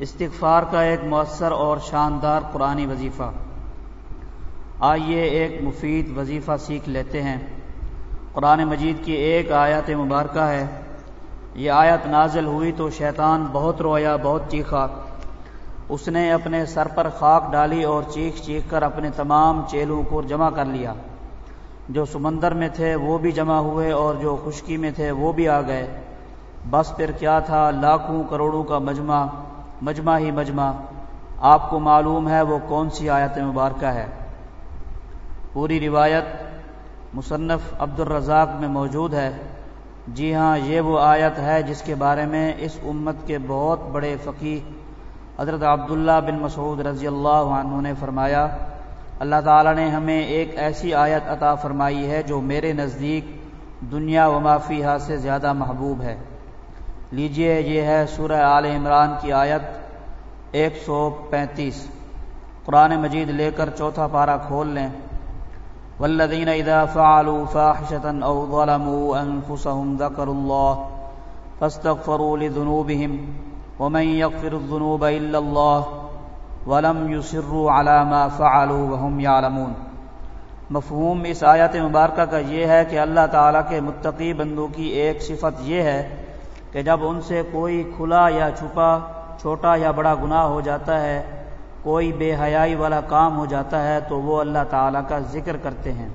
استغفار کا ایک مؤثر اور شاندار قرآنی وظیفہ۔ آئیے ایک مفید وظیفہ سیکھ لیتے ہیں۔ قرآن مجید کی ایک آیت مبارکہ ہے۔ یہ آیت نازل ہوئی تو شیطان بہت رویا، بہت چیخا۔ اس نے اپنے سر پر خاک ڈالی اور چیخ چیخ کر اپنے تمام چیلوں کو جمع کر لیا۔ جو سمندر میں تھے وہ بھی جمع ہوئے اور جو خشکی میں تھے وہ بھی آ گئے۔ بس پھر کیا تھا؟ لاکھوں کروڑوں کا مجمع۔ مجمع ہی مجمع۔ آپ کو معلوم ہے وہ کون سی آیت مبارکہ ہے۔ پوری روایت مصنف عبد الرزاق میں موجود ہے۔ جی ہاں یہ وہ آیت ہے جس کے بارے میں اس امت کے بہت بڑے فقی حضرت عبداللہ بن مسعود رضی اللہ عنہ نے فرمایا، اللہ تعالیٰ نے ہمیں ایک ایسی آیت عطا فرمائی ہے جو میرے نزدیک دنیا و مافیہ سے زیادہ محبوب ہے۔ لیجیے یہ ہے سورہ آل عمران کی آیت ایک سو پینتیس۔ قرآن مجید لے کر چوتھا پارہ کھول لیں۔ والذین اذا فعلوا فاحشة او ظلموا انفسهم ذکروا اللہ فاستغفروا لذنوبهم ومن يغفر الذنوب الا اللہ ولم يصروا على ما فعلوا وهم يعلمون۔ مفہوم اس آیت مبارکہ کا یہ ہے کہ اللہ تعالیٰ کے متقی بندوں کی ایک صفت یہ ہے کہ جب ان سے کوئی کھلا یا چھپا، چھوٹا یا بڑا گناہ ہو جاتا ہے، کوئی بے حیائی والا کام ہو جاتا ہے، تو وہ اللہ تعالیٰ کا ذکر کرتے ہیں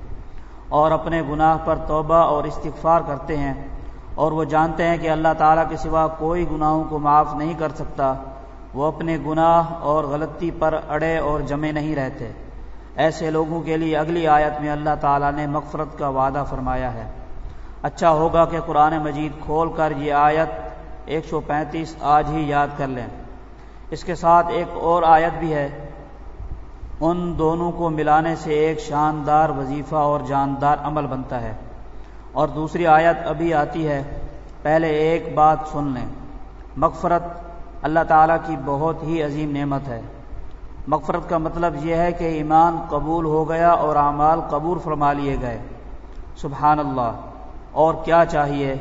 اور اپنے گناہ پر توبہ اور استغفار کرتے ہیں اور وہ جانتے ہیں کہ اللہ تعالیٰ کے سوا کوئی گناہوں کو معاف نہیں کر سکتا۔ وہ اپنے گناہ اور غلطی پر اڑے اور جمے نہیں رہتے۔ ایسے لوگوں کے لیے اگلی آیت میں اللہ تعالیٰ نے مغفرت کا وعدہ فرمایا ہے۔ اچھا ہوگا کہ قرآن مجید کھول کر یہ آیت ایک سو پینتیس آج ہی یاد کر لیں۔ اس کے ساتھ ایک اور آیت بھی ہے۔ ان دونوں کو ملانے سے ایک شاندار وظیفہ اور جاندار عمل بنتا ہے۔ اور دوسری آیت ابھی آتی ہے۔ پہلے ایک بات سن لیں۔ مغفرت اللہ تعالیٰ کی بہت ہی عظیم نعمت ہے۔ مغفرت کا مطلب یہ ہے کہ ایمان قبول ہو گیا اور اعمال قبول فرما لیے گئے۔ سبحان اللہ۔ اور کیا چاہیے؟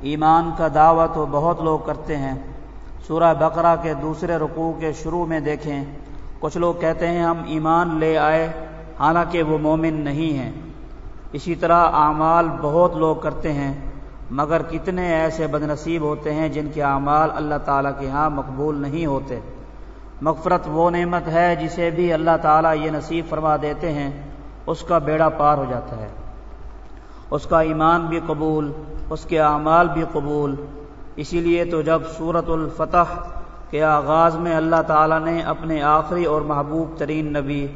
ایمان کا دعویٰ تو بہت لوگ کرتے ہیں۔ سورہ بقرہ کے دوسرے رقوع کے شروع میں دیکھیں۔ کچھ لوگ کہتے ہیں، ہم ایمان لے آئے، حالانکہ وہ مومن نہیں ہیں۔ اسی طرح اعمال بہت لوگ کرتے ہیں، مگر کتنے ایسے بد نصیب ہوتے ہیں جن کے اعمال اللہ تعالیٰ کے ہاں مقبول نہیں ہوتے۔ مغفرت وہ نعمت ہے جسے بھی اللہ تعالیٰ یہ نصیب فرما دیتے ہیں، اس کا بیڑا پار ہو جاتا ہے۔ اس کا ایمان بھی قبول، اس کے اعمال بھی قبول۔ اسی لیے تو جب صورت الفتح کے آغاز میں اللہ تعالیٰ نے اپنے آخری اور محبوب ترین نبی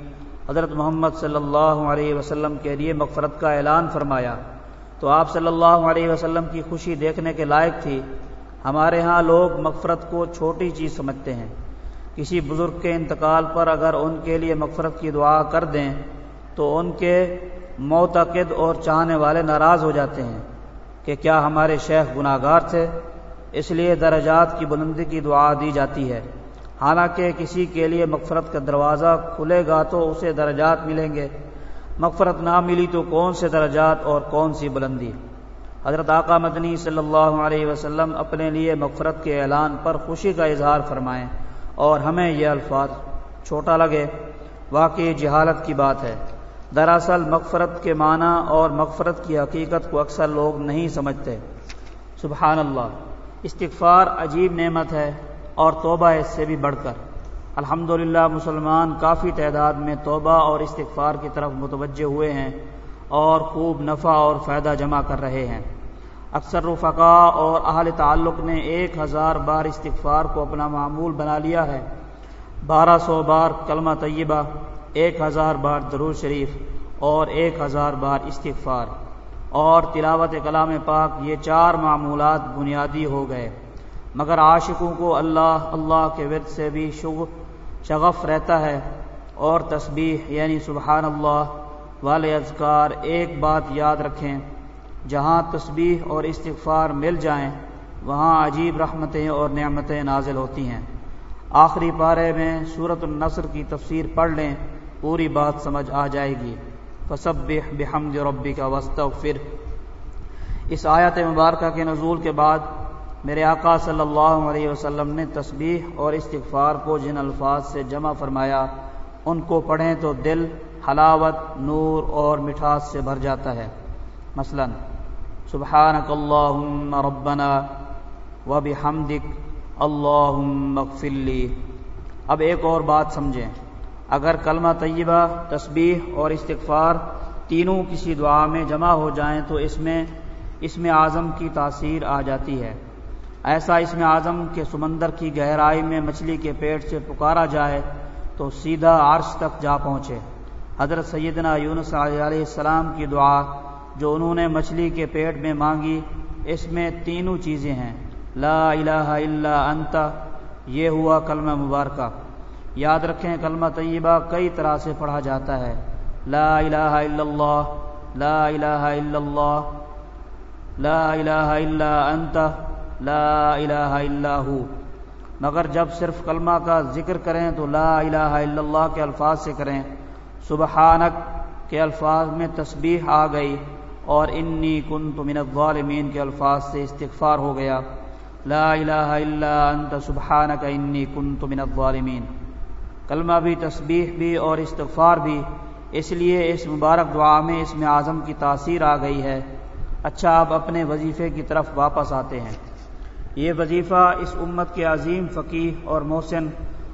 حضرت محمد صلی اللہ علیہ وسلم کے لیے مغفرت کا اعلان فرمایا۔ تو آپ صلی اللہ علیہ وسلم کی خوشی دیکھنے کے لائق تھی۔ ہمارے ہاں لوگ مغفرت کو چھوٹی چیز سمجھتے ہیں۔ کسی بزرگ کے انتقال پر اگر ان کے لیے مغفرت کی دعا کر دیں، تو ان کے معتقد اور چاہنے والے ناراض ہو جاتے ہیں کہ کیا ہمارے شیخ گناہ گار تھے؟ اس لیے درجات کی بلندی کی دعا دی جاتی ہے۔ حالانکہ کسی کے لیے مغفرت کا دروازہ کھلے گا تو اسے درجات ملیں گے۔ مغفرت نہ ملی تو کون سے درجات اور کون سی بلندی؟ حضرت آقا مدنی صلی اللہ علیہ وسلم اپنے لیے مغفرت کے اعلان پر خوشی کا اظہار فرمائیں اور ہمیں یہ الفاظ چھوٹا لگے۔ واقعی جہالت کی بات ہے۔ دراصل مغفرت کے معنی اور مغفرت کی حقیقت کو اکثر لوگ نہیں سمجھتے۔ سبحان اللہ، استغفار عجیب نعمت ہے اور توبہ اس سے بھی بڑھ کر۔ الحمد مسلمان کافی تعداد میں توبہ اور استغفار کی طرف متوجہ ہوئے ہیں اور خوب نفع اور فائدہ جمع کر رہے ہیں۔ اکثر رفقا اور اہل تعلق نے ایک ہزار بار استغفار کو اپنا معمول بنا لیا ہے۔ بارہ سو بار کلمہ طیبہ ایک ہزار بار درود شریف اور ایک ہزار بار استغفار اور تلاوت کلام پاک، یہ چار معمولات بنیادی ہو گئے۔ مگر عاشقوں کو اللہ اللہ کے ورد سے بھی شغف رہتا ہے اور تسبیح یعنی سبحان اللہ والے اذکار ایک بات یاد رکھیں، جہاں تسبیح اور استغفار مل جائیں، وہاں عجیب رحمتیں اور نعمتیں نازل ہوتی ہیں۔ آخری پارے میں صورت النصر کی تفسیر پڑھ لیں۔ پوری بات سمجھ آ جائے گی۔ فصب بحمد ربی کا وسط اس آیت مبارکہ کے نزول کے بعد میرے آقا صلی اللہ علیہ وسلم نے تسبیح اور استغفار کو جن الفاظ سے جمع فرمایا، ان کو پڑھیں تو دل حلاوت، نور اور مٹھاس سے بھر جاتا ہے۔ مثلا، سبحانک اللہم ربنا و بحمدک اللہم اغفر لی۔ اب ایک اور بات سمجھیں۔ اگر کلمہ طیبہ، تسبیح اور استغفار تینوں کسی دعا میں جمع ہو جائیں تو اس میں اس میں اعظم کی تاثیر آ جاتی ہے۔ ایسا اس میں اعظم کے سمندر کی گہرائی میں مچھلی کے پیٹ سے پکارا جائے تو سیدھا عرش تک جا پہنچے۔ حضرت سیدنا یونس علیہ السلام کی دعا جو انہوں نے مچھلی کے پیٹ میں مانگی، اس میں تینوں چیزیں ہیں۔ لا الہ الا انت، یہ ہوا کلمہ مبارکہ۔ یاد رکھیں کلمہ طیبہ کئی طرح سے پڑھا جاتا ہے۔ لا الہ الا اللہ، لا الہ الا اللہ، لا الہ الا انت، لا الہ الا ہو۔ مگر جب صرف کلمہ کا ذکر کریں تو لا الہ الا اللہ کے الفاظ سے کریں۔ سبحانک کے الفاظ میں تسبیح آ گئی اور انی کن من الظالمین کے الفاظ سے استغفار ہو گیا۔ لا الہ الا انت، سبحانک انی کن من الظالمین۔ کلمہ بھی، تسبیح بھی اور استغفار بھی۔ اس لیے اس مبارک دعا میں اس میں اعظم کی تاثیر آ گئی ہے۔ اچھا آپ اپنے وظیفے کی طرف واپس آتے ہیں۔ یہ وظیفہ اس امت کے عظیم فقیح اور محسن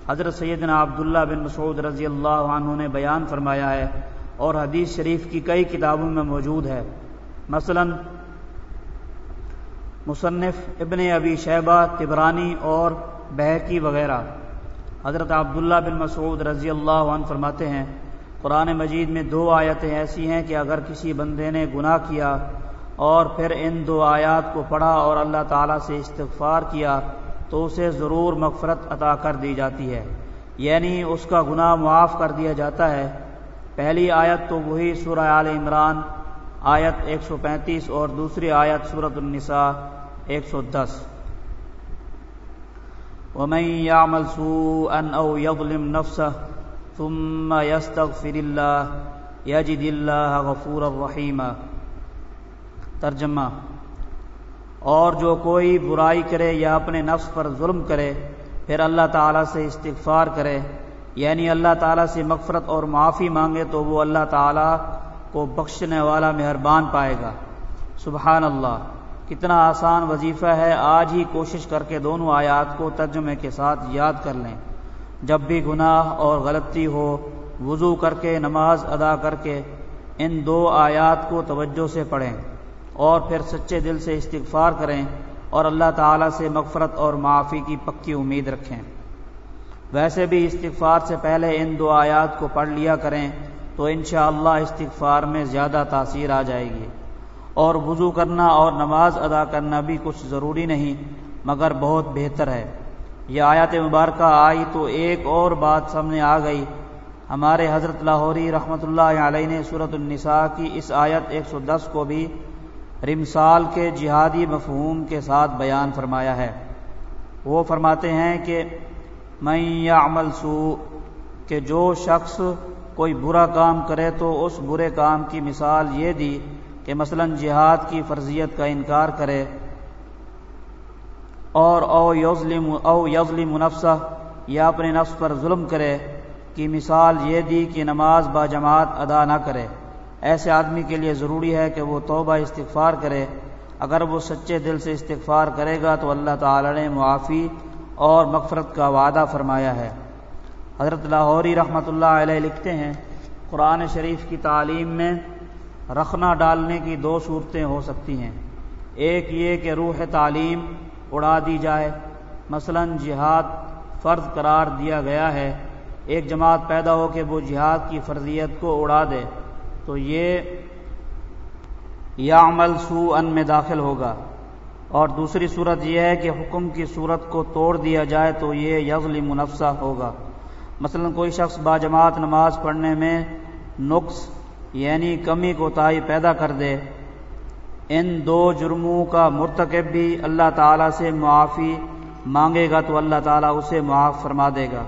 حضرت سیدنا عبداللہ بن مسعود رضی اللہ عنہ نے بیان فرمایا ہے اور حدیث شریف کی کئی کتابوں میں موجود ہے۔ مثلا، مصنف ابن ابی شیبہ، تبرانی اور بہکی وغیرہ۔ حضرت عبداللہ بن مسعود رضی اللہ عنہ فرماتے ہیں، قرآن مجید میں دو آیتیں ایسی ہیں کہ اگر کسی بندے نے گناہ کیا اور پھر ان دو آیات کو پڑھا اور اللہ تعالیٰ سے استغفار کیا، تو اسے ضرور مغفرت عطا کر دی جاتی ہے۔ یعنی اس کا گناہ معاف کر دیا جاتا ہے۔ پہلی آیت تو وہی سورہ عال عمران، آیت ایک سو پینتیس اور دوسری آیت صورت النساء ایک سو دس۔ ومن يعمل سوءا او يظلم نفسه ثم يستغفر الله يجد الله غفورا رحيما۔ ترجمہ، اور جو کوئی برائی کرے یا اپنے نفس پر ظلم کرے، پھر اللہ تعالیٰ سے استغفار کرے یعنی اللہ تعالیٰ سے مغفرت اور معافی مانگے تو وہ اللہ تعالیٰ کو بخشنے والا مہربان پائے گا۔ سبحان اللہ۔ کتنا آسان وظیفہ ہے، آج ہی کوشش کر کے دونوں آیات کو ترجمے کے ساتھ یاد کر لیں۔ جب بھی گناہ اور غلطی ہو، وضو کر کے، نماز ادا کر کے ان دو آیات کو توجہ سے پڑھیں اور پھر سچے دل سے استغفار کریں اور اللہ تعالیٰ سے مغفرت اور معافی کی پکی امید رکھیں۔ ویسے بھی استغفار سے پہلے ان دو آیات کو پڑھ لیا کریں تو انشاءاللہ اللہ استغفار میں زیادہ تاثیر آ جائے گی۔ اور وضو کرنا اور نماز ادا کرنا بھی کچھ ضروری نہیں، مگر بہت بہتر ہے۔ یہ آیات مبارکہ آئی تو ایک اور بات سامنے آ گئی۔ ہمارے حضرت لاہوری رحمۃ اللہ علیہ نے صورت النساء کی اس آیت ایک سو دس کو بھی رمسال کے جہادی مفہوم کے ساتھ بیان فرمایا ہے۔ وہ فرماتے ہیں کہ میں عمل سو کہ جو شخص کوئی برا کام کرے تو اس برے کام کی مثال یہ دی کہ مثلا جہاد کی فرضیت کا انکار کرے اور او یظلم او یظلم نفسہ یا اپنے نفس پر ظلم کرے کی مثال یہ دی کہ نماز با جماعت ادا نہ کرے۔ ایسے آدمی کے لیے ضروری ہے کہ وہ توبہ استغفار کرے۔ اگر وہ سچے دل سے استغفار کرے گا تو اللہ تعالی نے معافی اور مغفرت کا وعدہ فرمایا ہے۔ حضرت لاہوری رحمۃ اللہ علیہ لکھتے ہیں، قرآن شریف کی تعلیم میں رکھنا ڈالنے کی دو صورتیں ہو سکتی ہیں۔ ایک یہ کہ روح تعلیم اڑا دی جائے۔ مثلا جہاد فرض قرار دیا گیا ہے۔ ایک جماعت پیدا ہو کہ وہ جہاد کی فرضیت کو اڑا دے۔ تو یہ یا عمل سو ان میں داخل ہوگا۔ اور دوسری صورت یہ ہے کہ حکم کی صورت کو توڑ دیا جائے تو یہ یغلی منفسہ ہوگا۔ مثلا کوئی شخص با جماعت نماز پڑھنے میں نقص یعنی کمی کو تائی پیدا کر دے۔ ان دو جرموں کا مرتکب بھی اللہ تعالیٰ سے معافی مانگے گا تو اللہ تعالیٰ اسے معاف فرما دے گا۔